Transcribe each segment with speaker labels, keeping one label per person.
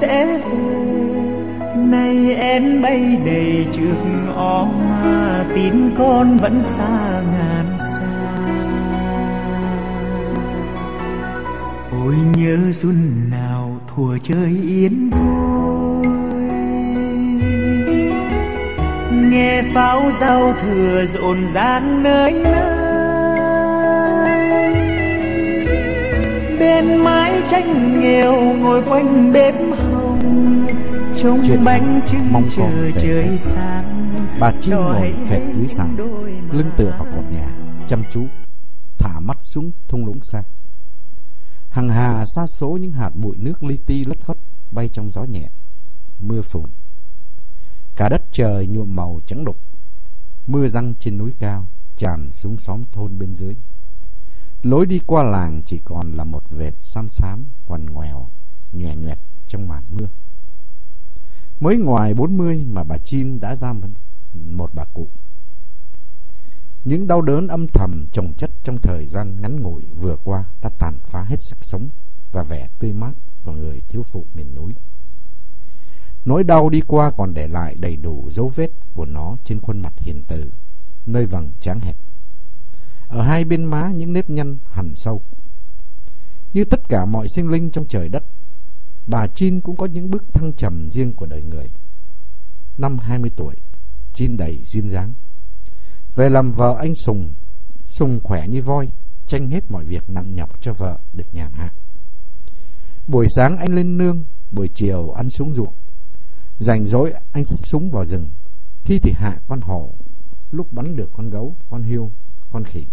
Speaker 1: sẽ về. Nay én bay đầy trước ó mà tin con vẫn xa ngàn xa. Ôi nhớ xuân nào thùa chơi yến vui. Nghe pháo giao thừa rộn ràng nơi nơi. Bên mái tranh nghèo ngồi quanh bếp
Speaker 2: Chuyện
Speaker 1: bánh
Speaker 2: mong con
Speaker 1: chờ
Speaker 2: về
Speaker 1: sáng.
Speaker 2: Bà Chi ngồi phệt dưới sàn. Lưng tựa vào cột nhà Chăm chú Thả mắt xuống thung lũng xa. Hằng hà xa số những hạt bụi nước li ti lất phất Bay trong gió nhẹ Mưa phùn. Cả đất trời nhuộm màu trắng đục Mưa răng trên núi cao Tràn xuống xóm thôn bên dưới. Lối đi qua làng chỉ còn là một vệt xám xám Quằn ngoèo Nhòe nhoẹt trong màn mưa Mới ngoài 40 mà bà Chin đã ra một- bà cụ những đau đớn âm thầm chồng chất trong thời gian ngắn ngủi vừa qua đã tàn phá hết sức sống và vẻ tươi mát của người thiếu phụ miền núi. Nỗi đau đi qua còn để lại đầy đủ dấu vết của nó trên khuôn mặt hiền từ, nơi vầng trán hẹp. Ở hai bên má những nếp nhăn hằn sâu. Như tất cả mọi sinh linh trong trời đất, bà Chin cũng có những bước thăng trầm riêng của đời người. Năm 20 tuổi, Chin đầy duyên dáng. Về làm vợ anh Sùng Sùng khỏe như voi Tranh hết mọi việc nặng nhọc cho vợ được nhàn hạ. Buổi sáng anh lên nương Buổi chiều ăn xuống ruộng. Rảnh rỗi anh xách súng vào rừng. Khi thì hạ con hổ Lúc bắn được con gấu, con hiêu, con khỉ.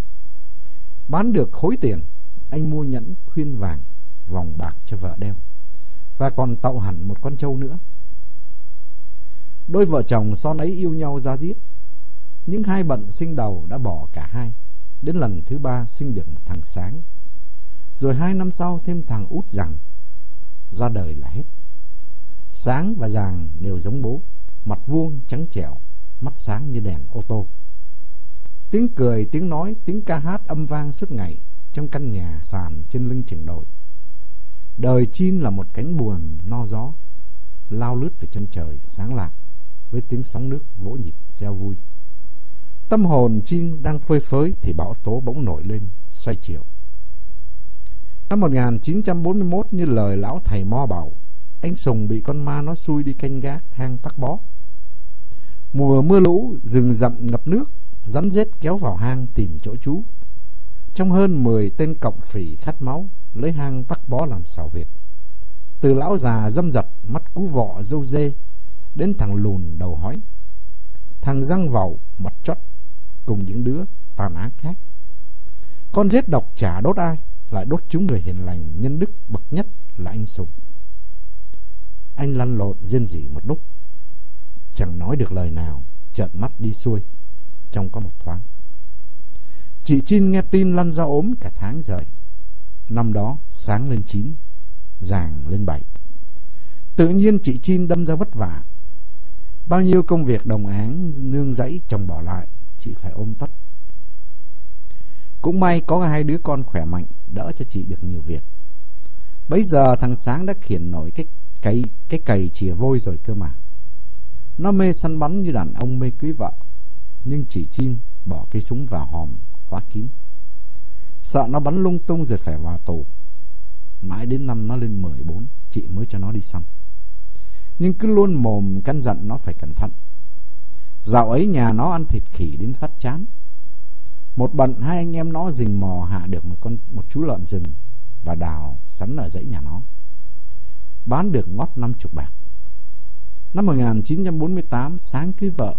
Speaker 2: Bán được khối tiền Anh mua nhẫn khuyên vàng Vòng bạc cho vợ đeo. Và còn tậu hẳn một con trâu nữa. Đôi vợ chồng son ấy yêu nhau ra giết. Những hai bận sinh đầu đã bỏ cả hai. Đến lần thứ ba sinh được một thằng sáng. Rồi hai năm sau thêm thằng út rằng Ra đời là hết. Sáng và Giàng đều giống bố Mặt vuông trắng trẻo Mắt sáng như đèn ô tô. Tiếng cười, tiếng nói, tiếng ca hát âm vang suốt ngày Trong căn nhà sàn trên lưng chừng đồi Đời chim là một cánh buồm no gió Lao lướt về chân trời sáng lạc Với tiếng sóng nước vỗ nhịp reo vui Tâm hồn chim đang phơi phới thì bão tố bỗng nổi lên, xoay chiều. Năm 1941 như lời lão thầy Mo bảo, anh Sùng bị con ma nó xui đi canh gác hang tắc bó. Mùa mưa lũ, rừng rậm ngập nước, rắn rết kéo vào hang tìm chỗ trú. Trong hơn 10 tên cộng phỉ khát máu, lấy hang bắt bó làm xào huyệt. Từ lão già dâm dật, mắt cú vọ dâu dê, đến thằng lùn đầu hói. Thằng răng vào mặt chót, cùng những đứa tàn ác khác. Con giết độc chả đốt ai, lại đốt chúng người hiền lành nhân đức bậc nhất là anh Sùng. Anh lăn lộn rên rỉ một lúc, chẳng nói được lời nào, trợn mắt đi xuôi, trong có một thoáng. Chị Chin nghe tin lăn ra ốm cả tháng rồi. Năm đó sáng lên chín, giàng lên bảy. Tự nhiên chị Chin đâm ra vất vả. Bao nhiêu công việc đồng áng nương dãy chồng bỏ lại, chị phải ôm tất. Cũng may có hai đứa con khỏe mạnh, đỡ cho chị được nhiều việc. Bây giờ thằng Sáng đã khiển nổi cái cái cái cày chìa vôi rồi cơ mà. Nó mê săn bắn như đàn ông mê cưới vợ, nhưng chị Chin bỏ cây súng vào hòm khóa kín. Sợ nó bắn lung tung rồi phải vào tù. Mãi đến năm nó lên 14, chị mới cho nó đi xong Nhưng cứ luôn mồm căn dặn nó phải cẩn thận. Dạo ấy nhà nó ăn thịt khỉ đến phát chán. Một bận hai anh em nó rình mò hạ được một con một chú lợn rừng và đào sắn ở dãy nhà nó. Bán được ngót năm chục bạc. Năm 1948, Sáng cưới vợ.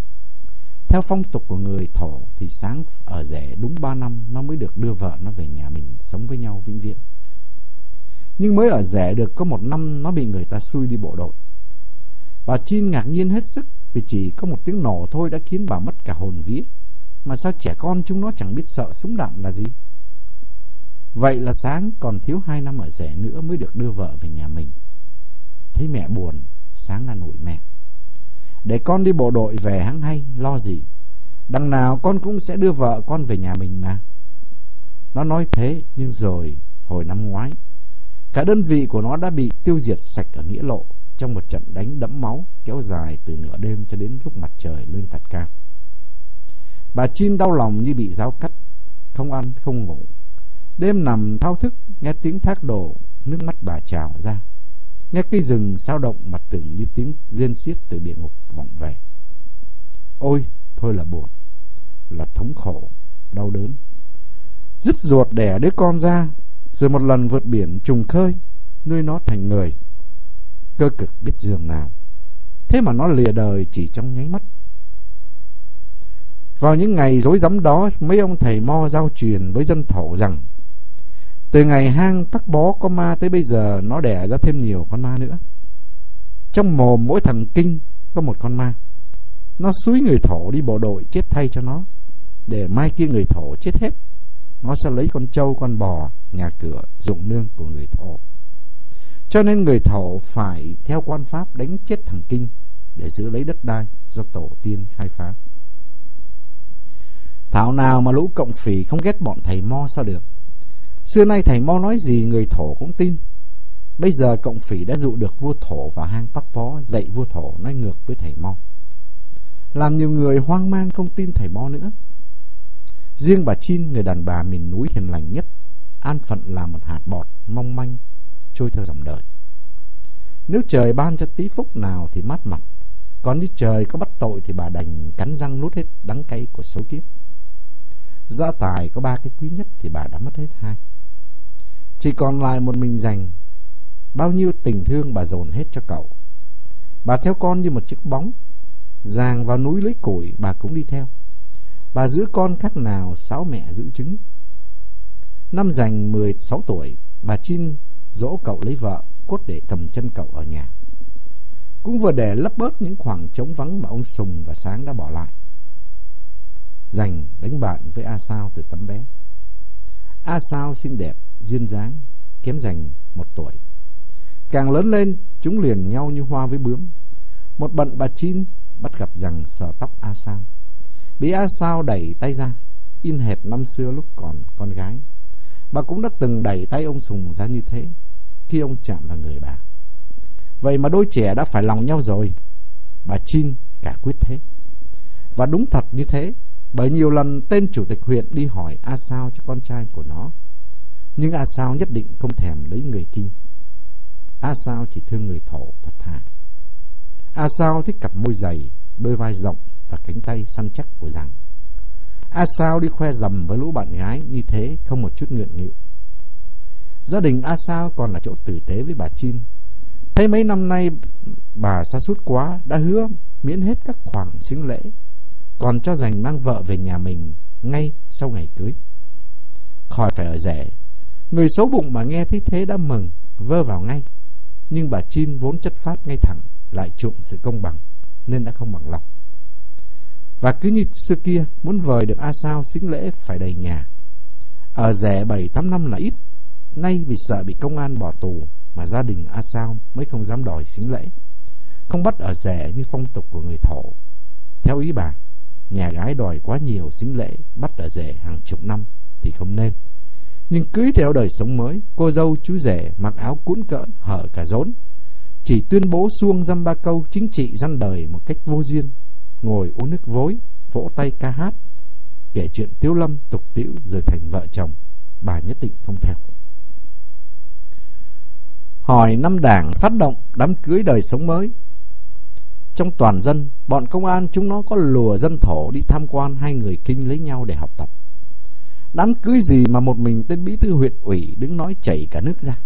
Speaker 2: Theo phong tục của người thổ thì Sáng ở rể đúng 3 năm nó mới được đưa vợ nó về nhà mình sống với nhau vĩnh viễn. Nhưng mới ở rể được có một năm nó bị người ta xui đi bộ đội. Bà Chin ngạc nhiên hết sức vì chỉ có một tiếng nổ thôi đã khiến bà mất cả hồn vía. Mà sao trẻ con chúng nó chẳng biết sợ súng đạn là gì? Vậy là sáng còn thiếu hai năm ở rẻ nữa mới được đưa vợ về nhà mình. Thấy mẹ buồn, sáng ăn ủi mẹ. Để con đi bộ đội về hăng hay, lo gì. Đằng nào con cũng sẽ đưa vợ con về nhà mình mà. Nó nói thế, nhưng rồi, hồi năm ngoái, cả đơn vị của nó đã bị tiêu diệt sạch ở Nghĩa Lộ trong một trận đánh đẫm máu kéo dài từ nửa đêm cho đến lúc mặt trời lên thật cao. Bà Chin đau lòng như bị giáo cắt, không ăn, không ngủ. Đêm nằm thao thức, nghe tiếng thác đổ, nước mắt bà trào ra. Nghe cây rừng sao động mặt từng như tiếng rên xiết từ địa ngục vọng về. Ôi, thôi là buồn, là thống khổ, đau đớn. Dứt ruột đẻ đứa con ra, rồi một lần vượt biển trùng khơi, nuôi nó thành người. Cơ cực biết giường nào. Thế mà nó lìa đời chỉ trong nháy mắt. Vào những ngày dối rắm đó, mấy ông thầy mo giao truyền với dân thổ rằng từ ngày hang tắc bó có ma tới bây giờ nó đẻ ra thêm nhiều con ma nữa. Trong mồm mỗi thằng kinh có một con ma. Nó suối người thổ đi bộ đội chết thay cho nó. Để mai kia người thổ chết hết. Nó sẽ lấy con trâu, con bò, nhà cửa, dụng nương của người thổ. Cho nên người thổ phải theo quan pháp đánh chết thằng kinh để giữ lấy đất đai do tổ tiên khai phá. Thảo nào mà lũ cộng phỉ không ghét bọn thầy mo sao được. Xưa nay thầy mo nói gì người thổ cũng tin. Bây giờ cộng phỉ đã dụ được vua thổ vào hang Bắc Bó dạy vua thổ nói ngược với thầy mo. Làm nhiều người hoang mang không tin thầy mo nữa. Riêng bà Chin, người đàn bà miền núi hiền lành nhất, an phận là một hạt bọt mong manh trôi theo dòng đời. Nếu trời ban cho tí phúc nào thì mát mặt, còn như trời có bắt tội thì bà đành cắn răng nuốt hết đắng cay của số kiếp. Gia tài có ba cái quý nhất thì bà đã mất hết hai. Chỉ còn lại một mình dành. Bao nhiêu tình thương bà dồn hết cho cậu. Bà theo con như một chiếc bóng. Giàng vào núi lấy củi bà cũng đi theo. Bà giữ con khác nào sáu mẹ giữ trứng. Năm dành 16 tuổi, bà Chin dỗ cậu lấy vợ, cốt để cầm chân cậu ở nhà. Cũng vừa để lấp bớt những khoảng trống vắng mà ông Sùng và Sáng đã bỏ lại. Dành đánh bạn với A Sao từ tấm bé. A Sao xinh đẹp, duyên dáng, kém dành một tuổi. Càng lớn lên, chúng liền nhau như hoa với bướm. Một bận bà Chin bắt gặp rằng sờ tóc A Sao. Bị A Sao đẩy tay ra, in hệt năm xưa lúc còn con gái. Bà cũng đã từng đẩy tay ông Sùng ra như thế, khi ông chạm vào người bà. Vậy mà đôi trẻ đã phải lòng nhau rồi. Bà Chin cả quyết thế. Và đúng thật như thế, bởi nhiều lần tên chủ tịch huyện đi hỏi A Sao cho con trai của nó. Nhưng A Sao nhất định không thèm lấy người kinh. A Sao chỉ thương người thổ thật thà. A Sao thích cặp môi dày, đôi vai rộng và cánh tay săn chắc của rằng. A Sao đi khoe dầm với lũ bạn gái như thế không một chút ngượng nghịu. Gia đình A Sao còn là chỗ tử tế với bà Chin. Thấy mấy năm nay bà xa sút quá đã hứa miễn hết các khoản xính lễ còn cho dành mang vợ về nhà mình ngay sau ngày cưới. Khỏi phải ở rẻ. Người xấu bụng mà nghe thấy thế đã mừng, vơ vào ngay. Nhưng bà Chin vốn chất phát ngay thẳng, lại chuộng sự công bằng, nên đã không bằng lòng. Và cứ như xưa kia, muốn vời được A Sao xính lễ phải đầy nhà. Ở rẻ 7-8 năm là ít, nay vì sợ bị công an bỏ tù mà gia đình A Sao mới không dám đòi xính lễ. Không bắt ở rẻ như phong tục của người thổ. Theo ý bà, nhà gái đòi quá nhiều xính lễ bắt ở rể hàng chục năm thì không nên. Nhưng cưới theo đời sống mới, cô dâu chú rể mặc áo cuốn cỡn hở cả rốn. Chỉ tuyên bố xuông dăm ba câu chính trị răn đời một cách vô duyên. Ngồi uống nước vối, vỗ tay ca hát, kể chuyện tiếu lâm tục tiễu rồi thành vợ chồng. Bà nhất định không theo. Hỏi năm đảng phát động đám cưới đời sống mới trong toàn dân, bọn công an chúng nó có lùa dân thổ đi tham quan hai người kinh lấy nhau để học tập. Đám cưới gì mà một mình tên bí thư huyện ủy đứng nói chảy cả nước ra.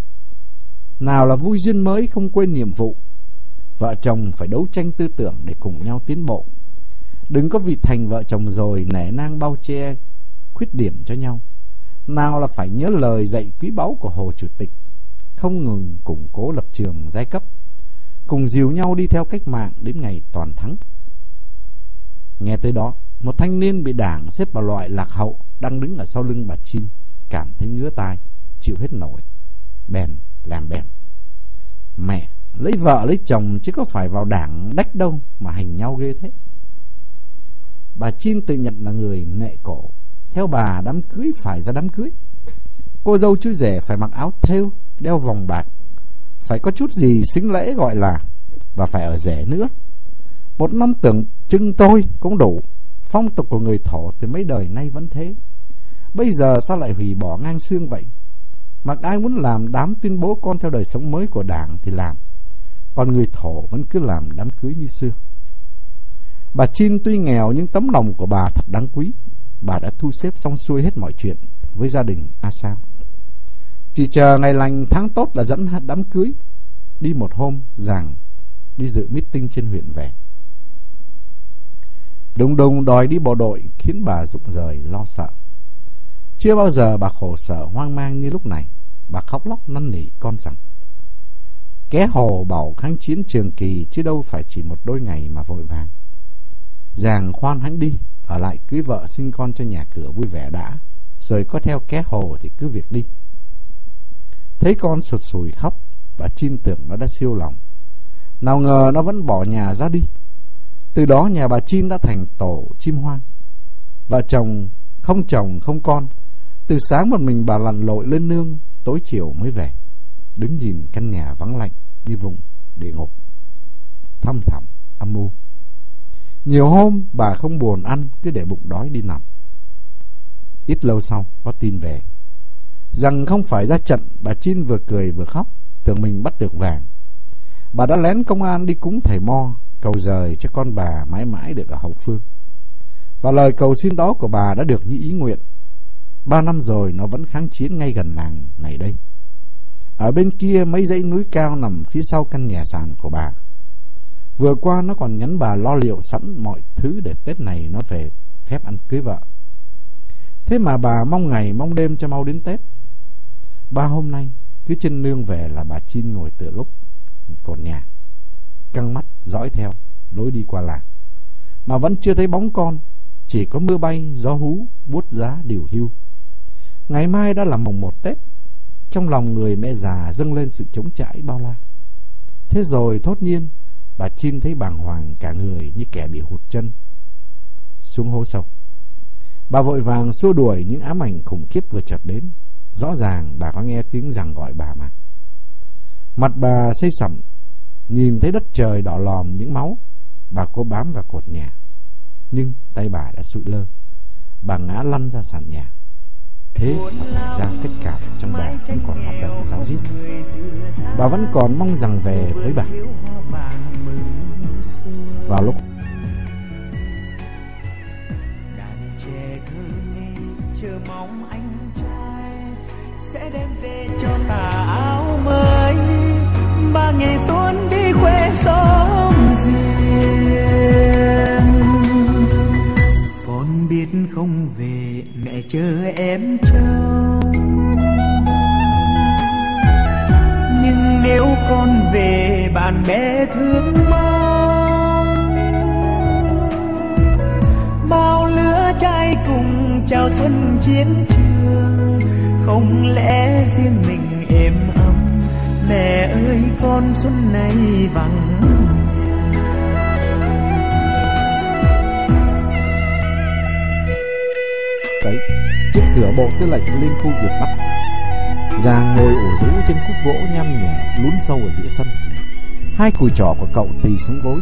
Speaker 2: Nào là vui duyên mới không quên nhiệm vụ. Vợ chồng phải đấu tranh tư tưởng để cùng nhau tiến bộ. Đừng có vì thành vợ chồng rồi nể nang bao che khuyết điểm cho nhau. Nào là phải nhớ lời dạy quý báu của Hồ Chủ tịch, không ngừng củng cố lập trường giai cấp cùng dìu nhau đi theo cách mạng đến ngày toàn thắng. Nghe tới đó, một thanh niên bị đảng xếp vào loại lạc hậu đang đứng ở sau lưng bà Chin, cảm thấy ngứa tai, chịu hết nổi. Bèn làm bèn. Mẹ, lấy vợ lấy chồng chứ có phải vào đảng đách đâu mà hành nhau ghê thế. Bà Chin tự nhận là người nệ cổ. Theo bà đám cưới phải ra đám cưới. Cô dâu chú rể phải mặc áo thêu, đeo vòng bạc. Phải có chút gì xính lễ gọi là và phải ở rẻ nữa. Một năm tưởng trưng tôi cũng đủ. Phong tục của người thổ từ mấy đời nay vẫn thế. Bây giờ sao lại hủy bỏ ngang xương vậy? Mặc ai muốn làm đám tuyên bố con theo đời sống mới của đảng thì làm. Còn người thổ vẫn cứ làm đám cưới như xưa. Bà Chin tuy nghèo nhưng tấm lòng của bà thật đáng quý. Bà đã thu xếp xong xuôi hết mọi chuyện với gia đình A Sao. Chỉ chờ ngày lành tháng tốt là dẫn đám cưới. Đi một hôm, rằng đi dự meeting trên huyện về. Đùng đùng đòi đi bộ đội khiến bà rụng rời lo sợ. Chưa bao giờ bà khổ sở hoang mang như lúc này. Bà khóc lóc năn nỉ con rằng Ké hồ bảo kháng chiến trường kỳ chứ đâu phải chỉ một đôi ngày mà vội vàng. Giàng khoan hãnh đi, ở lại cưới vợ sinh con cho nhà cửa vui vẻ đã, rồi có theo ké hồ thì cứ việc đi. Thấy con sụt sùi khóc, bà tin tưởng nó đã siêu lòng. Nào ngờ nó vẫn bỏ nhà ra đi. Từ đó nhà bà chim đã thành tổ chim hoang. và chồng không chồng không con. Từ sáng một mình bà lặn lội lên nương, tối chiều mới về. Đứng nhìn căn nhà vắng lạnh như vùng địa ngục. Thăm thẳm, âm mưu. Nhiều hôm bà không buồn ăn, cứ để bụng đói đi nằm. Ít lâu sau, có tin về. Rằng không phải ra trận, bà Chin vừa cười vừa khóc, tưởng mình bắt được vàng. Bà đã lén công an đi cúng thầy Mo, cầu rời cho con bà mãi mãi được ở hậu phương. Và lời cầu xin đó của bà đã được như ý nguyện. Ba năm rồi nó vẫn kháng chiến ngay gần làng này đây. Ở bên kia mấy dãy núi cao nằm phía sau căn nhà sàn của bà. Vừa qua nó còn nhắn bà lo liệu sẵn mọi thứ để Tết này nó về phép ăn cưới vợ. Thế mà bà mong ngày mong đêm cho mau đến Tết. Ba hôm nay, cứ chân nương về là bà Chin ngồi tựa gốc cột nhà. Căng mắt dõi theo lối đi qua làng. Mà vẫn chưa thấy bóng con. Chỉ có mưa bay, gió hú, buốt giá điều hưu. Ngày mai đã là mồng một Tết. Trong lòng người mẹ già dâng lên sự chống chãi bao la. Thế rồi thốt nhiên Bà chim thấy bàng hoàng cả người như kẻ bị hụt chân Xuống hố sâu Bà vội vàng xua đuổi những ám ảnh khủng khiếp vừa chợt đến Rõ ràng bà có nghe tiếng rằng gọi bà mà Mặt bà xây sẩm Nhìn thấy đất trời đỏ lòm những máu, Bà cố bám vào cột nhà. Nhưng tay bà đã sụi lơ. Bà ngã lăn ra sàn nhà. Thế mà thành ra tất cả trong bà vẫn còn hoạt động giáo diết. Bà vẫn còn mong rằng về với bà. Vào lúc
Speaker 1: chờ mong anh trai sẽ đem về cho ta áo mới ngày xuân đi khoe xóm riêng con biết không về mẹ chờ em trông nhưng nếu con về, bạn bè thương mong Bao lứa trai cùng chào xuân chiến trường, không lẽ riêng mình em mẹ ơi, con xuân này vắng
Speaker 2: đấy, trước cửa bộ tư lệnh liên khu việt bắc giang ngồi ủ rũ trên khúc gỗ nhăm nhẹ, lún sâu ở giữa sân hai cùi trỏ của cậu tì xuống gối,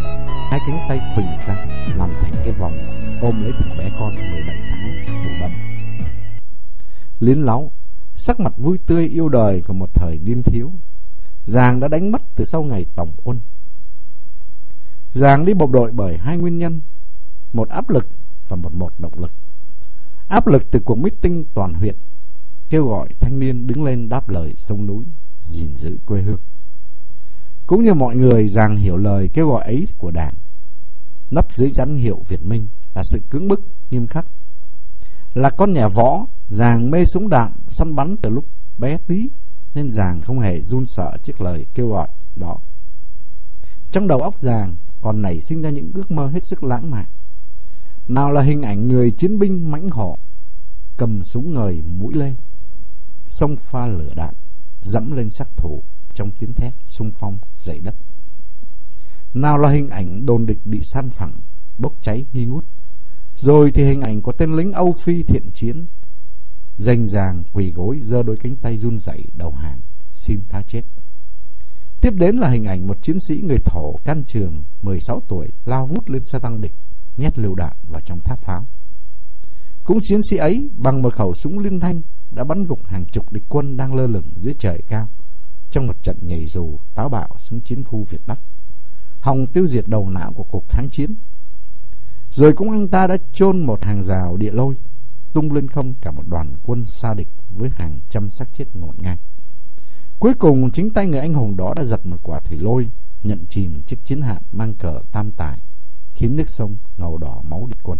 Speaker 2: hai cánh tay khuỳnh ra, làm thành cái vòng, ôm lấy thằng bé con 17 tháng bụ bầm. Liến láo, sắc mặt vui tươi yêu đời của một thời niên thiếu. Giàng đã đánh mất từ sau ngày tổng quân. Giàng đi bộ đội bởi hai nguyên nhân, một áp lực và một một động lực. Áp lực từ cuộc meeting toàn huyện kêu gọi thanh niên đứng lên đáp lời sông núi, gìn giữ quê hương. Cũng như mọi người Giàng hiểu lời kêu gọi ấy của đảng, nấp dưới danh hiệu Việt Minh là sự cứng bức, nghiêm khắc. Là con nhà võ, Giàng mê súng đạn, săn bắn từ lúc bé tí, nên Giàng không hề run sợ trước lời kêu gọi đó. Trong đầu óc Giàng còn nảy sinh ra những ước mơ hết sức lãng mạn. Nào là hình ảnh người chiến binh mãnh hổ, cầm súng ngời mũi lê. sông pha lửa đạn, dẫm lên sắc thủ trong tiếng thét xung phong dậy đất. Nào là hình ảnh đồn địch bị san phẳng, bốc cháy nghi ngút. Rồi thì hình ảnh của tên lính Âu Phi thiện chiến, danh giàng quỳ gối giơ đôi cánh tay run rẩy đầu hàng, xin tha chết. Tiếp đến là hình ảnh một chiến sĩ người thổ can trường 16 tuổi lao vút lên xe tăng địch, nhét lựu đạn vào trong tháp pháo. Cũng chiến sĩ ấy bằng một khẩu súng liên thanh đã bắn gục hàng chục địch quân đang lơ lửng dưới trời cao trong một trận nhảy dù táo bạo xuống chiến khu Việt Bắc, hòng tiêu diệt đầu não của cuộc kháng chiến. Rồi cũng anh ta đã chôn một hàng rào địa lôi, tung lên không cả một đoàn quân xa địch với hàng trăm xác chết ngổn ngang. Cuối cùng chính tay người anh hùng đó đã giật một quả thủy lôi, nhận chìm chiếc chiến hạm mang cờ tam tài, khiến nước sông ngầu đỏ máu địch quân.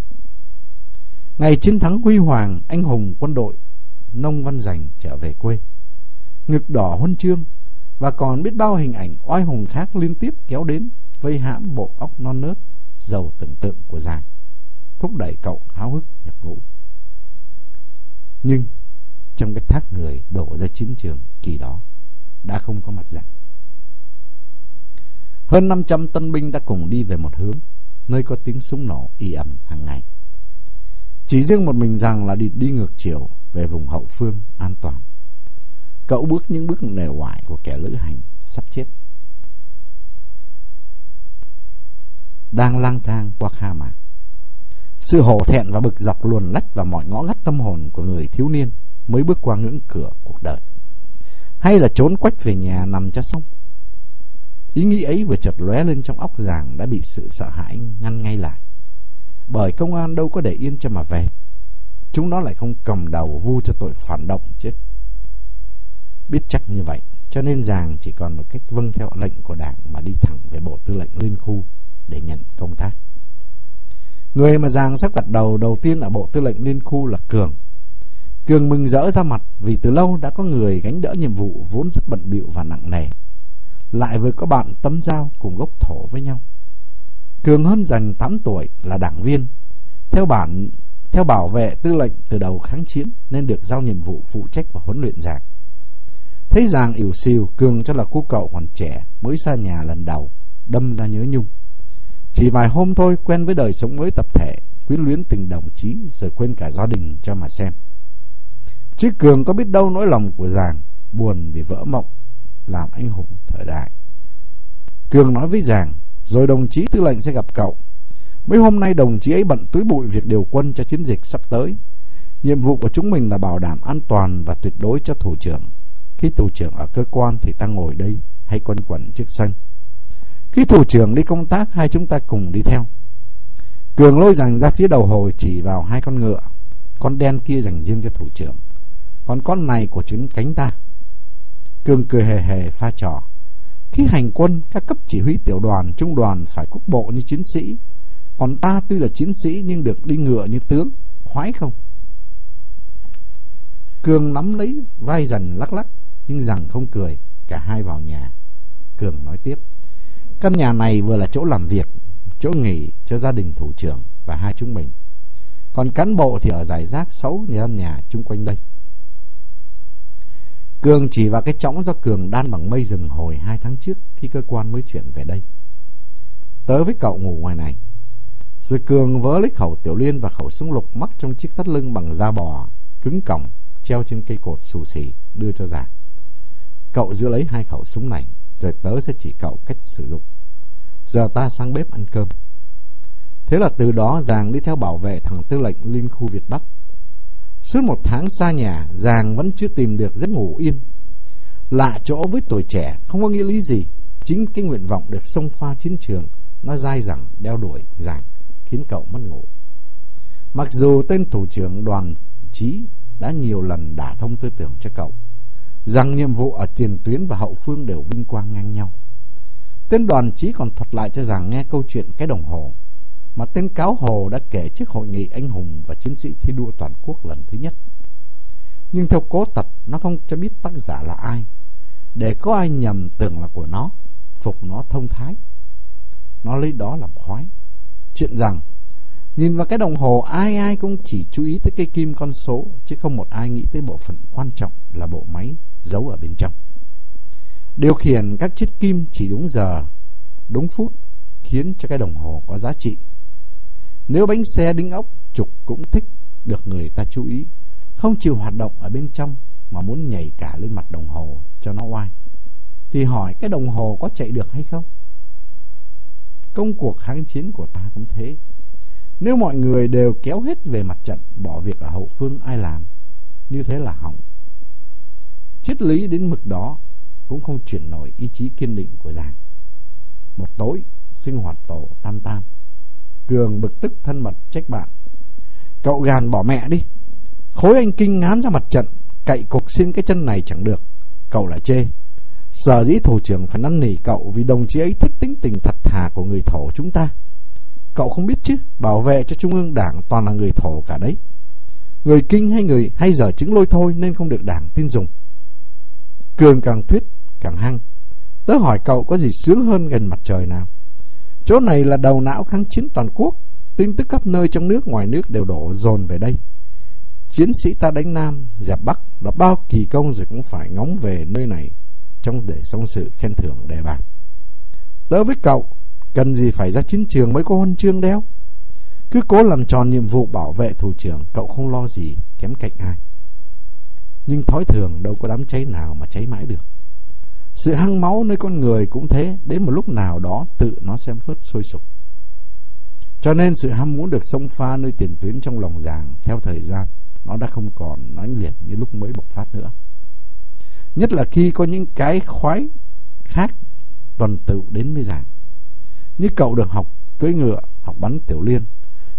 Speaker 2: Ngày chiến thắng huy hoàng, anh hùng quân đội Nông Văn giành trở về quê. Ngực đỏ huân chương và còn biết bao hình ảnh oai hùng khác liên tiếp kéo đến vây hãm bộ óc non nớt giàu tưởng tượng của Giàng, thúc đẩy cậu háo hức nhập ngũ. Nhưng trong cái thác người đổ ra chiến trường kỳ đó đã không có mặt Giàng. Hơn 500 tân binh đã cùng đi về một hướng, nơi có tiếng súng nổ y ầm hàng ngày. Chỉ riêng một mình rằng là đi, đi ngược chiều về vùng hậu phương an toàn. Cậu bước những bước nề hoài của kẻ lữ hành sắp chết. Đang lang thang qua kha mạc. Sự hổ thẹn và bực dọc luồn lách vào mọi ngõ ngách tâm hồn của người thiếu niên mới bước qua ngưỡng cửa cuộc đời. Hay là trốn quách về nhà nằm cho xong. Ý nghĩ ấy vừa chợt lóe lên trong óc giàng đã bị sự sợ hãi ngăn ngay lại. Bởi công an đâu có để yên cho mà về Chúng nó lại không cầm đầu vu cho tội phản động chứ Biết chắc như vậy, Cho nên Giàng chỉ còn một cách vâng theo lệnh của đảng Mà đi thẳng về bộ tư lệnh liên khu Để nhận công tác Người mà Giàng sắp gật đầu đầu tiên ở bộ tư lệnh liên khu là Cường Cường mừng rỡ ra mặt Vì từ lâu đã có người gánh đỡ nhiệm vụ Vốn rất bận bịu và nặng nề Lại vừa có bạn tấm dao cùng gốc thổ với nhau Cường hơn dành 8 tuổi là đảng viên. Theo bản theo bảo vệ tư lệnh từ đầu kháng chiến nên được giao nhiệm vụ phụ trách và huấn luyện giàng Thấy giàng ỉu xìu, Cường cho là cô cậu còn trẻ, mới xa nhà lần đầu, đâm ra nhớ nhung. Chỉ vài hôm thôi quen với đời sống mới tập thể, quyến luyến tình đồng chí rồi quên cả gia đình cho mà xem. Chứ Cường có biết đâu nỗi lòng của giàng, buồn vì vỡ mộng, làm anh hùng thời đại. Cường nói với giàng, rồi đồng chí tư lệnh sẽ gặp cậu. Mấy hôm nay đồng chí ấy bận túi bụi việc điều quân cho chiến dịch sắp tới. Nhiệm vụ của chúng mình là bảo đảm an toàn và tuyệt đối cho thủ trưởng. Khi thủ trưởng ở cơ quan thì ta ngồi đây hay quân quẩn trước sân. Khi thủ trưởng đi công tác hai chúng ta cùng đi theo. Cường lôi rằng ra phía đầu hồi chỉ vào hai con ngựa. Con đen kia dành riêng cho thủ trưởng. Còn con này của chuyến cánh ta. Cường cười hề hề pha trò. Khi hành quân, các cấp chỉ huy tiểu đoàn, trung đoàn phải quốc bộ như chiến sĩ. Còn ta tuy là chiến sĩ nhưng được đi ngựa như tướng, khoái không? Cường nắm lấy vai dần lắc lắc, nhưng rằng không cười, cả hai vào nhà. Cường nói tiếp, căn nhà này vừa là chỗ làm việc, chỗ nghỉ cho gia đình thủ trưởng và hai chúng mình. Còn cán bộ thì ở giải rác xấu nhà nhà chung quanh đây. Cường chỉ vào cái chõng do Cường đan bằng mây rừng hồi hai tháng trước khi cơ quan mới chuyển về đây. Tớ với cậu ngủ ngoài này. Rồi Cường vớ lấy khẩu tiểu liên và khẩu súng lục mắc trong chiếc thắt lưng bằng da bò, cứng còng, treo trên cây cột xù xì, đưa cho già. Cậu giữ lấy hai khẩu súng này, rồi tớ sẽ chỉ cậu cách sử dụng. Giờ ta sang bếp ăn cơm. Thế là từ đó Giàng đi theo bảo vệ thằng tư lệnh lên khu Việt Bắc Suốt một tháng xa nhà, Giàng vẫn chưa tìm được giấc ngủ yên. Lạ chỗ với tuổi trẻ, không có nghĩa lý gì. Chính cái nguyện vọng được xông pha chiến trường, nó dai dẳng đeo đuổi Giàng, khiến cậu mất ngủ. Mặc dù tên thủ trưởng đoàn trí đã nhiều lần đả thông tư tưởng cho cậu, rằng nhiệm vụ ở tiền tuyến và hậu phương đều vinh quang ngang nhau. Tên đoàn chí còn thuật lại cho rằng nghe câu chuyện cái đồng hồ mà tên cáo hồ đã kể trước hội nghị anh hùng và chiến sĩ thi đua toàn quốc lần thứ nhất. Nhưng theo cố tật, nó không cho biết tác giả là ai, để có ai nhầm tưởng là của nó, phục nó thông thái. Nó lấy đó làm khoái. Chuyện rằng, Nhìn vào cái đồng hồ ai ai cũng chỉ chú ý tới cây kim con số chứ không một ai nghĩ tới bộ phận quan trọng là bộ máy giấu ở bên trong. Điều khiển các chiếc kim chỉ đúng giờ, đúng phút khiến cho cái đồng hồ có giá trị. Nếu bánh xe đinh ốc trục cũng thích được người ta chú ý, không chịu hoạt động ở bên trong mà muốn nhảy cả lên mặt đồng hồ cho nó oai, thì hỏi cái đồng hồ có chạy được hay không? Công cuộc kháng chiến của ta cũng thế. Nếu mọi người đều kéo hết về mặt trận, bỏ việc ở hậu phương ai làm, như thế là hỏng. Triết lý đến mực đó cũng không chuyển nổi ý chí kiên định của Giàng. Một tối, sinh hoạt tổ tam tam. Cường bực tức thân mật trách bạn. Cậu gàn bỏ mẹ đi. Khối anh kinh ngán ra mặt trận, cậy cục xin cái chân này chẳng được. Cậu lại chê. Sở dĩ thủ trưởng phải năn nỉ cậu vì đồng chí ấy thích tính tình thật thà của người thổ chúng ta. Cậu không biết chứ, bảo vệ cho Trung ương Đảng toàn là người thổ cả đấy. Người kinh hay người hay dở chứng lôi thôi nên không được Đảng tin dùng. Cường càng thuyết càng hăng. Tớ hỏi cậu có gì sướng hơn gần mặt trời nào? Chỗ này là đầu não kháng chiến toàn quốc, tin tức khắp nơi trong nước ngoài nước đều đổ dồn về đây. Chiến sĩ ta đánh Nam, dẹp Bắc là bao kỳ công rồi cũng phải ngóng về nơi này trong để xong sự khen thưởng đề bạc. Tớ với cậu, cần gì phải ra chiến trường mới có huân chương đeo? Cứ cố làm tròn nhiệm vụ bảo vệ thủ trưởng, cậu không lo gì kém cạnh ai. Nhưng thói thường đâu có đám cháy nào mà cháy mãi được. Sự hăng máu nơi con người cũng thế, đến một lúc nào đó tự nó xem phớt sôi sục. Cho nên sự ham muốn được sông pha nơi tiền tuyến trong lòng giàng theo thời gian, nó đã không còn nói liệt như lúc mới bộc phát nữa. Nhất là khi có những cái khoái khác tuần tự đến với giàng. Như cậu được học cưỡi ngựa, học bắn tiểu liên,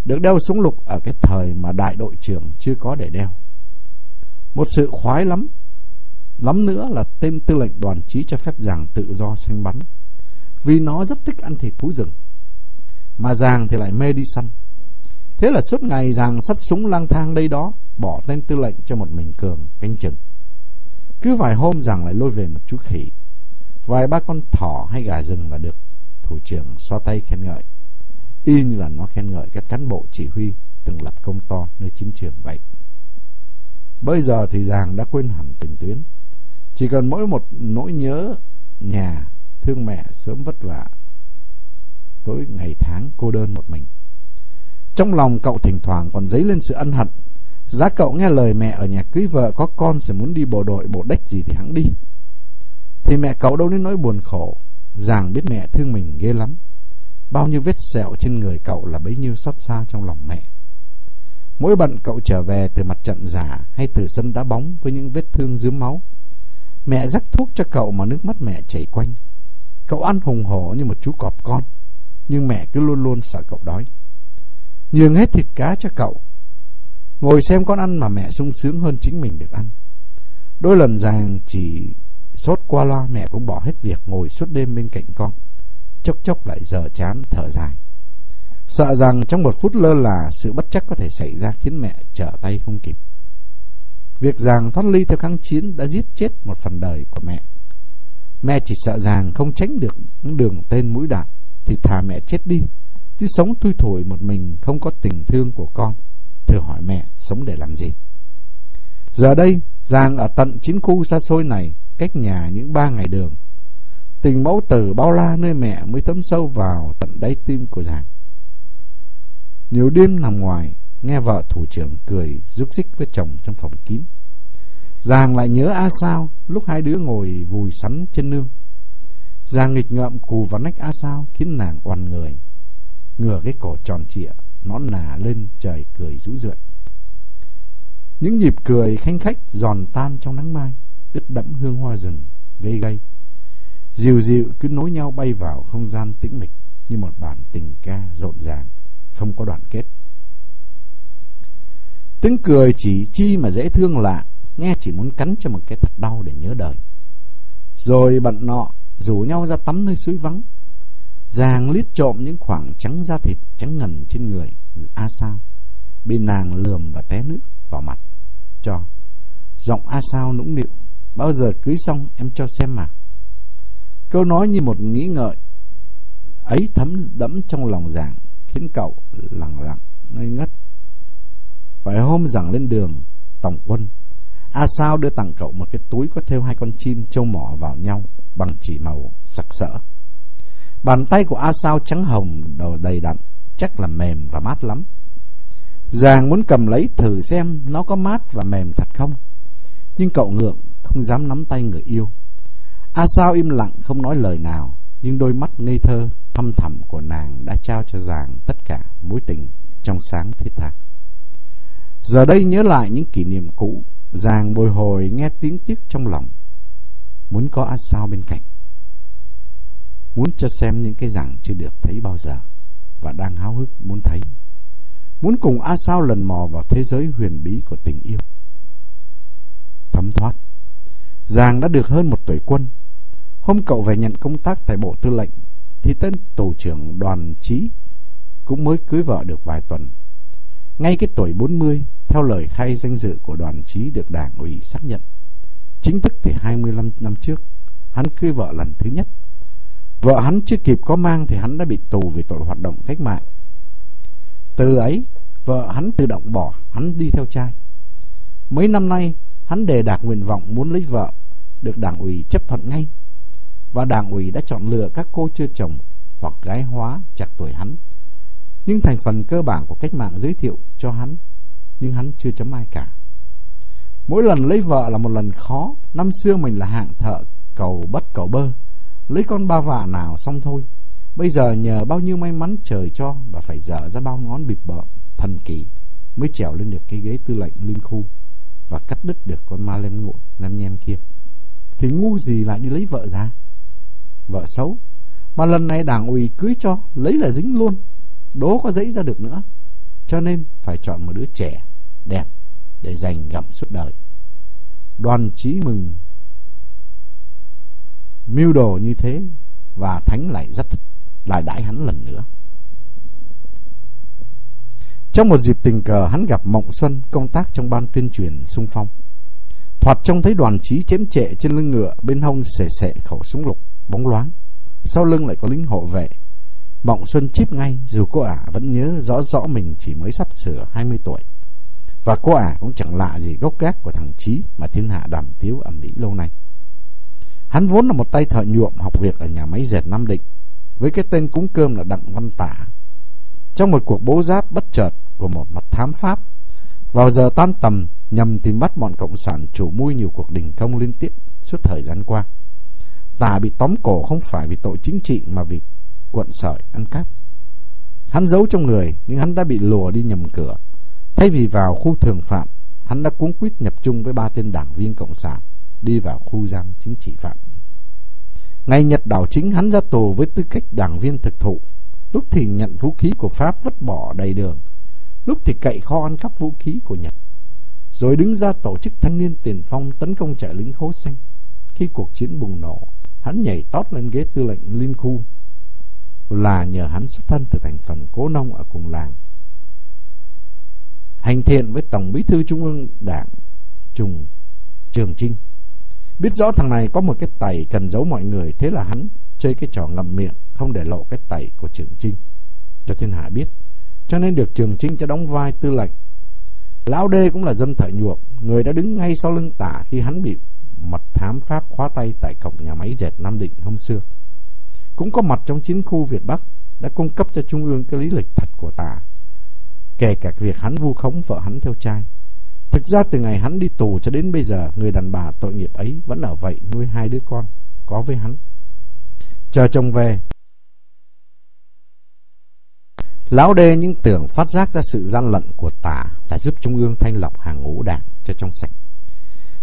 Speaker 2: được đeo súng lục ở cái thời mà đại đội trưởng chưa có để đeo. Một sự khoái lắm Lắm nữa là tên tư lệnh đoàn trí cho phép Giàng tự do săn bắn. Vì nó rất thích ăn thịt thú rừng. Mà Giàng thì lại mê đi săn. Thế là suốt ngày Giàng sắt súng lang thang đây đó, bỏ tên tư lệnh cho một mình Cường canh chừng. Cứ vài hôm Giàng lại lôi về một chú khỉ. Vài ba con thỏ hay gà rừng là được. Thủ trưởng xoa tay khen ngợi. Y như là nó khen ngợi các cán bộ chỉ huy từng lập công to nơi chiến trường vậy. Bây giờ thì Giàng đã quên hẳn tình tuyến chỉ cần mỗi một nỗi nhớ nhà, thương mẹ sớm vất vả. Tối ngày tháng cô đơn một mình. Trong lòng cậu thỉnh thoảng còn dấy lên sự ân hận. Giá cậu nghe lời mẹ ở nhà cưới vợ có con rồi muốn đi bộ đội bộ đách gì thì hãng đi. Thì mẹ cậu đâu đến nỗi buồn khổ. Giàng biết mẹ thương mình ghê lắm. Bao nhiêu vết sẹo trên người cậu là bấy nhiêu xót xa trong lòng mẹ. Mỗi bận cậu trở về từ mặt trận giả hay từ sân đá bóng với những vết thương dướm máu Mẹ rắc thuốc cho cậu mà nước mắt mẹ chảy quanh. Cậu ăn hùng hổ như một chú cọp con, nhưng mẹ cứ luôn luôn sợ cậu đói. Nhường hết thịt cá cho cậu. Ngồi xem con ăn mà mẹ sung sướng hơn chính mình được ăn. Đôi lần giàng chỉ sốt qua loa mẹ cũng bỏ hết việc ngồi suốt đêm bên cạnh con. Chốc chốc lại giờ chán thở dài. Sợ rằng trong một phút lơ là sự bất chắc có thể xảy ra khiến mẹ trở tay không kịp. Việc Giàng thoát ly theo kháng chiến đã giết chết một phần đời của mẹ. Mẹ chỉ sợ rằng không tránh được những đường tên mũi đạn thì thà mẹ chết đi, chứ sống thui thổi một mình không có tình thương của con. Thử hỏi mẹ sống để làm gì? Giờ đây, Giàng ở tận chiến khu xa xôi này, cách nhà những ba ngày đường. Tình mẫu tử bao la nơi mẹ mới thấm sâu vào tận đáy tim của Giàng. Nhiều đêm nằm ngoài, nghe vợ thủ trưởng cười rúc rích với chồng trong phòng kín. Giàng lại nhớ A Sao lúc hai đứa ngồi vùi sắn chân nương. Giàng nghịch ngợm cù vào nách A Sao khiến nàng oằn người. Ngửa cái cổ tròn trịa, nó nà lên trời cười rũ rượi. Những nhịp cười khanh khách giòn tan trong nắng mai, ướt đẫm hương hoa rừng, gây gây. Dịu dịu cứ nối nhau bay vào không gian tĩnh mịch như một bản tình ca rộn ràng, không có đoạn kết. Tiếng cười chỉ chi mà dễ thương lạ, nghe chỉ muốn cắn cho một cái thật đau để nhớ đời. Rồi bận nọ, rủ nhau ra tắm nơi suối vắng. Giàng lít trộm những khoảng trắng da thịt trắng ngần trên người. A sao? Bị nàng lườm và té nước vào mặt. Cho. Giọng A sao nũng nịu. Bao giờ cưới xong em cho xem mà. Câu nói như một nghĩ ngợi. Ấy thấm đẫm trong lòng giàng khiến cậu lặng lặng ngây ngất Vài hôm giảng lên đường tổng quân A Sao đưa tặng cậu một cái túi có thêu hai con chim trâu mỏ vào nhau bằng chỉ màu sặc sỡ. Bàn tay của A Sao trắng hồng đầu đầy đặn, chắc là mềm và mát lắm. Giàng muốn cầm lấy thử xem nó có mát và mềm thật không. Nhưng cậu ngượng, không dám nắm tay người yêu. A Sao im lặng không nói lời nào, nhưng đôi mắt ngây thơ, thăm thẳm của nàng đã trao cho Giàng tất cả mối tình trong sáng thiết tha. Giờ đây nhớ lại những kỷ niệm cũ, Giàng bồi hồi nghe tiếng tiếc trong lòng. Muốn có A Sao bên cạnh. Muốn cho xem những cái rằng chưa được thấy bao giờ và đang háo hức muốn thấy. Muốn cùng A Sao lần mò vào thế giới huyền bí của tình yêu. Thấm thoát. Giàng đã được hơn một tuổi quân. Hôm cậu về nhận công tác tại Bộ Tư lệnh thì tên tổ trưởng đoàn trí cũng mới cưới vợ được vài tuần. Ngay cái tuổi 40, theo lời khai danh dự của đoàn trí được đảng ủy xác nhận. Chính thức thì 25 năm trước, hắn cưới vợ lần thứ nhất. Vợ hắn chưa kịp có mang thì hắn đã bị tù vì tội hoạt động cách mạng. Từ ấy, vợ hắn tự động bỏ, hắn đi theo trai. Mấy năm nay, hắn đề đạt nguyện vọng muốn lấy vợ, được đảng ủy chấp thuận ngay. Và đảng ủy đã chọn lựa các cô chưa chồng hoặc gái hóa chặt tuổi hắn. Nhưng thành phần cơ bản của cách mạng giới thiệu cho hắn, nhưng hắn chưa chấm ai cả. Mỗi lần lấy vợ là một lần khó, năm xưa mình là hạng thợ cầu bất cầu bơ, lấy con ba vạ nào xong thôi. Bây giờ nhờ bao nhiêu may mắn trời cho và phải dở ra bao ngón bịp bợm, thần kỳ mới trèo lên được cái ghế tư lệnh liên khu và cắt đứt được con ma lem ngộ, lem nhem kia. Thì ngu gì lại đi lấy vợ ra? Vợ xấu, mà lần này đảng ủy cưới cho, lấy là dính luôn, đố có dẫy ra được nữa. Cho nên phải chọn một đứa trẻ, đẹp, để dành gặm suốt đời. Đoàn chí mừng mưu đồ như thế và thánh lại rất lại đãi hắn lần nữa. Trong một dịp tình cờ hắn gặp Mộng Xuân công tác trong ban tuyên truyền sung phong. Thoạt trông thấy đoàn trí chém trệ trên lưng ngựa bên hông xẻ xẻ khẩu súng lục bóng loáng. Sau lưng lại có lính hộ vệ. Mộng Xuân chíp ngay dù cô ả vẫn nhớ rõ rõ mình chỉ mới sắp sửa 20 tuổi. Và cô ả cũng chẳng lạ gì gốc gác của thằng Trí mà thiên hạ đàm tiếu ẩm mỹ lâu nay. Hắn vốn là một tay thợ nhuộm học việc ở nhà máy dệt Nam Định, với cái tên cúng cơm là Đặng Văn Tả. Trong một cuộc bố giáp bất chợt của một mặt thám Pháp, vào giờ tan tầm nhằm tìm bắt bọn Cộng sản chủ mưu nhiều cuộc đình công liên tiếp suốt thời gian qua. Tả bị tóm cổ không phải vì tội chính trị mà vì cuộn sợi ăn cắp. Hắn giấu trong người nhưng hắn đã bị lùa đi nhầm cửa. Thay vì vào khu thường phạm, hắn đã cuống quýt nhập chung với ba tên đảng viên Cộng sản đi vào khu giam chính trị phạm. Ngày Nhật đảo chính hắn ra tù với tư cách đảng viên thực thụ, lúc thì nhận vũ khí của Pháp vứt bỏ đầy đường, lúc thì cậy kho ăn cắp vũ khí của Nhật, rồi đứng ra tổ chức thanh niên tiền phong tấn công trại lính khố xanh. Khi cuộc chiến bùng nổ, hắn nhảy tót lên ghế tư lệnh liên khu, là nhờ hắn xuất thân từ thành phần cố nông ở cùng làng. Hành thiện với Tổng bí thư Trung ương Đảng Trùng Trường Trinh Biết rõ thằng này có một cái tẩy cần giấu mọi người, thế là hắn chơi cái trò ngậm miệng, không để lộ cái tẩy của Trường Trinh. Cho thiên hạ biết. Cho nên được Trường Trinh cho đóng vai tư lệnh. Lão Đê cũng là dân thợ nhuộm, người đã đứng ngay sau lưng tả khi hắn bị mật thám Pháp khóa tay tại cổng nhà máy dệt Nam Định hôm xưa. Cũng có mặt trong chiến khu Việt Bắc, đã cung cấp cho Trung ương cái lý lịch thật của tả. Kể cả việc hắn vu khống vợ hắn theo trai. Thực ra từ ngày hắn đi tù cho đến bây giờ, người đàn bà tội nghiệp ấy vẫn ở vậy nuôi hai đứa con, có với hắn. Chờ chồng về, Lão đê những tưởng phát giác ra sự gian lận của tả là giúp Trung ương thanh lọc hàng ngũ đảng cho trong sạch.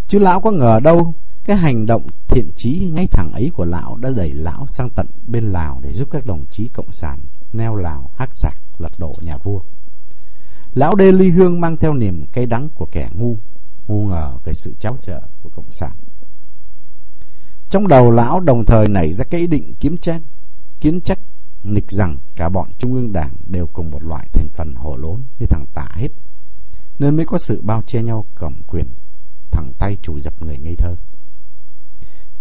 Speaker 2: Chứ lão có ngờ đâu cái hành động thiện trí ngay thẳng ấy của lão đã đẩy lão sang tận bên Lào để giúp các đồng chí cộng sản neo Lào hắc sạc lật đổ nhà vua. Lão Đê Ly Hương mang theo niềm cay đắng của kẻ ngu, ngu ngờ về sự cháo trợ của Cộng sản. Trong đầu lão đồng thời nảy ra cái ý định kiếm trách, kiến trách, nịch rằng cả bọn Trung ương Đảng đều cùng một loại thành phần hổ lốn như thằng tả hết, nên mới có sự bao che nhau cầm quyền, thẳng tay chủ dập người ngây thơ.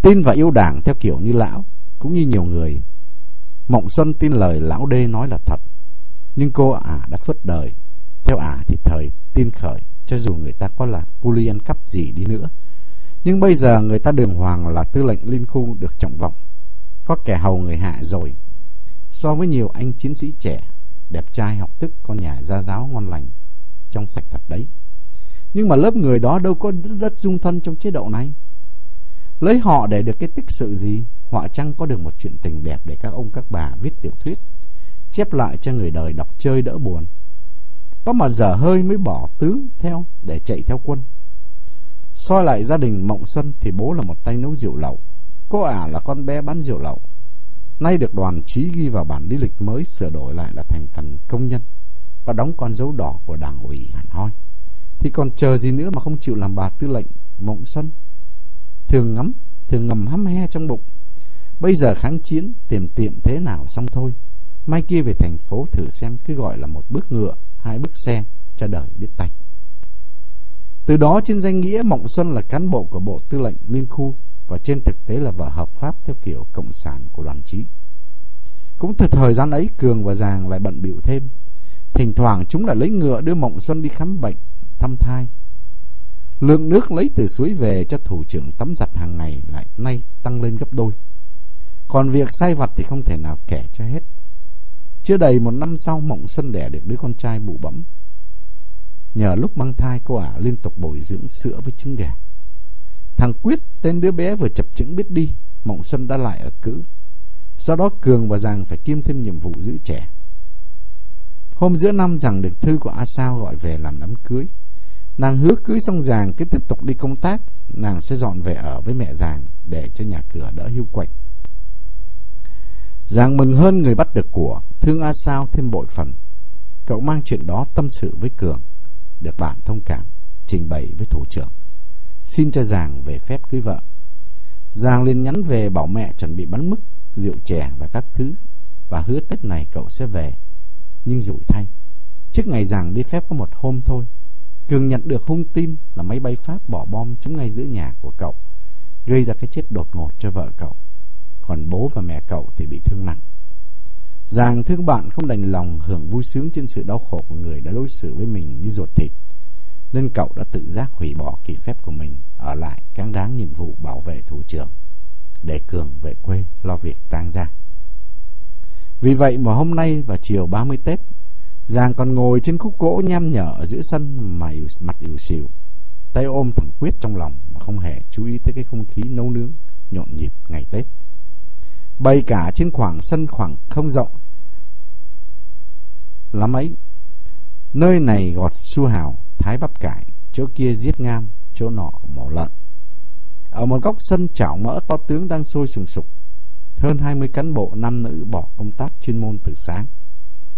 Speaker 2: Tin và yêu đảng theo kiểu như lão, cũng như nhiều người. Mộng Xuân tin lời lão đê nói là thật, nhưng cô ả đã phớt đời Theo ả thì thời tin khởi cho dù người ta có là cu ly ăn cắp gì đi nữa. Nhưng bây giờ người ta đường hoàng là tư lệnh liên khu được trọng vọng. Có kẻ hầu người hạ rồi. So với nhiều anh chiến sĩ trẻ, đẹp trai học thức con nhà gia giáo ngon lành, trong sạch thật đấy. Nhưng mà lớp người đó đâu có đất dung thân trong chế độ này. Lấy họ để được cái tích sự gì? Họa chăng có được một chuyện tình đẹp để các ông các bà viết tiểu thuyết, chép lại cho người đời đọc chơi đỡ buồn. Có mà dở hơi mới bỏ tướng theo để chạy theo quân. soi lại gia đình Mộng Xuân thì bố là một tay nấu rượu lậu. Cô ả là con bé bán rượu lậu. Nay được đoàn chí ghi vào bản lý lịch mới sửa đổi lại là thành phần công nhân và đóng con dấu đỏ của đảng ủy hẳn hoi. Thì còn chờ gì nữa mà không chịu làm bà tư lệnh Mộng Xuân. Thường ngắm, thường ngầm hăm he trong bụng. Bây giờ kháng chiến, tiềm tiệm thế nào xong thôi. Mai kia về thành phố thử xem cứ gọi là một bước ngựa hai bước xe cho đời biết tay. Từ đó trên danh nghĩa Mộng Xuân là cán bộ của Bộ Tư lệnh Liên khu và trên thực tế là vợ hợp pháp theo kiểu cộng sản của đoàn trí. Cũng từ thời gian ấy Cường và Giàng lại bận bịu thêm. Thỉnh thoảng chúng lại lấy ngựa đưa Mộng Xuân đi khám bệnh, thăm thai. Lượng nước lấy từ suối về cho thủ trưởng tắm giặt hàng ngày lại nay tăng lên gấp đôi. Còn việc sai vặt thì không thể nào kể cho hết. Chưa đầy một năm sau Mộng Xuân đẻ được đứa con trai bụ bẫm. Nhờ lúc mang thai cô ả liên tục bồi dưỡng sữa với trứng gà. Thằng Quyết tên đứa bé vừa chập chững biết đi, Mộng Xuân đã lại ở cữ. Sau đó Cường và Giàng phải kiêm thêm nhiệm vụ giữ trẻ. Hôm giữa năm Giàng được thư của A Sao gọi về làm đám cưới. Nàng hứa cưới xong Giàng cứ tiếp tục đi công tác, nàng sẽ dọn về ở với mẹ Giàng để cho nhà cửa đỡ hưu quạnh. Giàng mừng hơn người bắt được của, thương A Sao thêm bội phần. Cậu mang chuyện đó tâm sự với Cường, được bạn thông cảm, trình bày với thủ trưởng. Xin cho Giàng về phép cưới vợ. Giàng liền nhắn về bảo mẹ chuẩn bị bắn mức, rượu chè và các thứ, và hứa Tết này cậu sẽ về. Nhưng rủi thay, trước ngày Giàng đi phép có một hôm thôi, Cường nhận được hung tin là máy bay Pháp bỏ bom trúng ngay giữa nhà của cậu, gây ra cái chết đột ngột cho vợ cậu còn bố và mẹ cậu thì bị thương nặng. Giàng thương bạn không đành lòng hưởng vui sướng trên sự đau khổ của người đã đối xử với mình như ruột thịt, nên cậu đã tự giác hủy bỏ kỳ phép của mình, ở lại cáng đáng nhiệm vụ bảo vệ thủ trưởng, để Cường về quê lo việc tang gia. Vì vậy mà hôm nay vào chiều 30 Tết, Giàng còn ngồi trên khúc gỗ nham nhở ở giữa sân mà mặt ỉu xìu, tay ôm thằng Quyết trong lòng mà không hề chú ý tới cái không khí nấu nướng nhộn nhịp ngày Tết bày cả trên khoảng sân khoảng không rộng lắm ấy. Nơi này gọt su hào, hái bắp cải, chỗ kia giết ngam, chỗ nọ mổ lợn. Ở một góc sân chảo mỡ to tướng đang sôi sùng sục. Hơn 20 cán bộ nam nữ bỏ công tác chuyên môn từ sáng.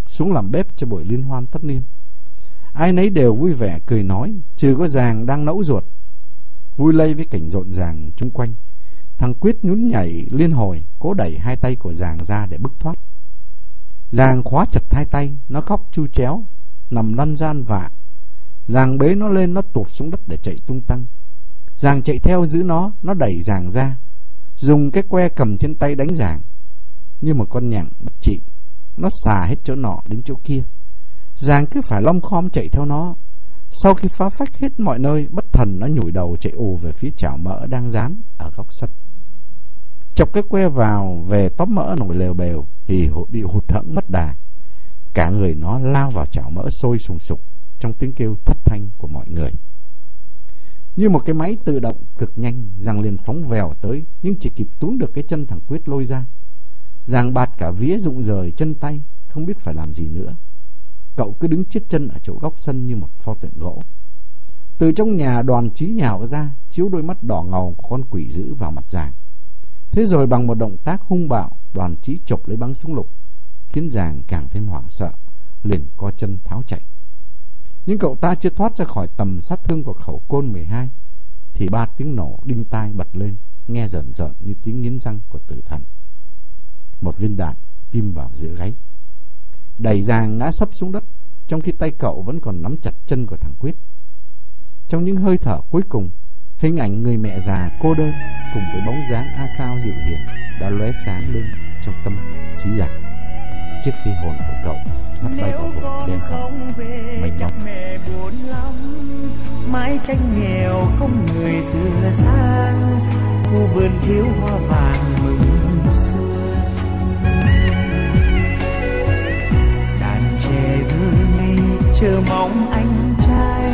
Speaker 2: Xuống làm bếp cho buổi liên hoan tất niên. Ai nấy đều vui vẻ cười nói, trừ có giàng đang nẫu ruột. Vui lây với cảnh rộn ràng chung quanh. Thằng Quyết nhún nhảy liên hồi, cố đẩy hai tay của Giàng ra để bức thoát. Giàng khóa chặt hai tay, nó khóc chu chéo, nằm lăn gian vạ. Giàng bế nó lên, nó tụt xuống đất để chạy tung tăng. Giàng chạy theo giữ nó, nó đẩy Giàng ra, dùng cái que cầm trên tay đánh Giàng. Như một con nhặng bất trị, nó xà hết chỗ nọ đến chỗ kia. Giàng cứ phải long khom chạy theo nó. Sau khi phá phách hết mọi nơi, bất thần nó nhủi đầu chạy ù về phía chảo mỡ đang dán ở góc sân chọc cái que vào về tóp mỡ nổi lều bèo thì bị hụt hẫng mất đà cả người nó lao vào chảo mỡ sôi sùng sục trong tiếng kêu thất thanh của mọi người. Như một cái máy tự động cực nhanh giang liền phóng vèo tới nhưng chỉ kịp túm được cái chân thằng quyết lôi ra. Giang bạt cả vía rụng rời chân tay không biết phải làm gì nữa. Cậu cứ đứng chết chân ở chỗ góc sân như một pho tượng gỗ. Từ trong nhà đoàn trí nhào ra chiếu đôi mắt đỏ ngầu của con quỷ dữ vào mặt giang Thế rồi bằng một động tác hung bạo, đoàn trí chộp lấy bắn súng lục, khiến Giàng càng thêm hoảng sợ, liền co chân tháo chạy. Nhưng cậu ta chưa thoát ra khỏi tầm sát thương của khẩu côn 12, thì ba tiếng nổ đinh tai bật lên, nghe rợn rợn như tiếng nghiến răng của tử thần. Một viên đạn kim vào giữa gáy. Đẩy ra ngã sấp xuống đất, trong khi tay cậu vẫn còn nắm chặt chân của thằng Quyết. Trong những hơi thở cuối cùng, Hình ảnh người mẹ già cô đơn cùng với bóng dáng A Sao dịu hiền đã lóe sáng lên trong tâm trí giặc trước khi hồn của cậu hắt bay vào vùng đen thẳm mênh mông
Speaker 1: mẹ buồn lắm. Mái tranh nghèo không người xưa sang. Khu vườn thiếu hoa vàng mừng xuân đàn trẻ thơ ngây chờ mong anh trai.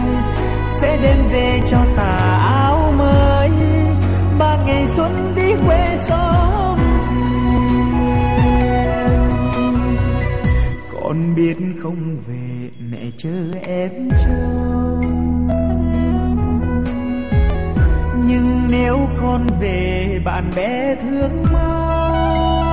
Speaker 1: Sẽ đem về cho tà áo mới. Ba ngày xuân đi quê xóm con biết không về mẹ chờ em trông nhưng nếu con về, bạn bè thương mong.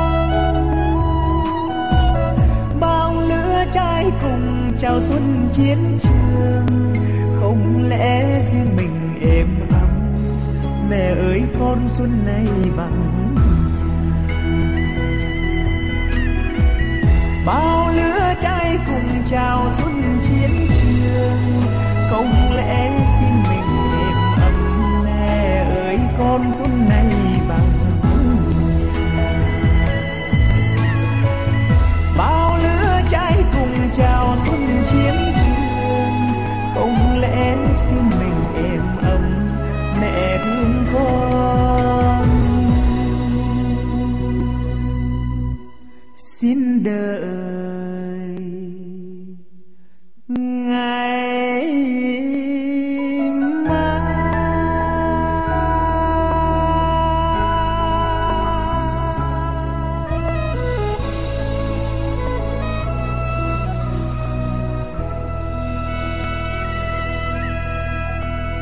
Speaker 1: Bao lứa trai cùng chào xuân chiến trường, không lẽ riêng mình êm ấm? Mẹ ơi, con xuân này vắng. Bao lứa trai cùng chào xuân chiến trường? Không lẽ xin mình êm ấm mẹ ơi con xuân này bằng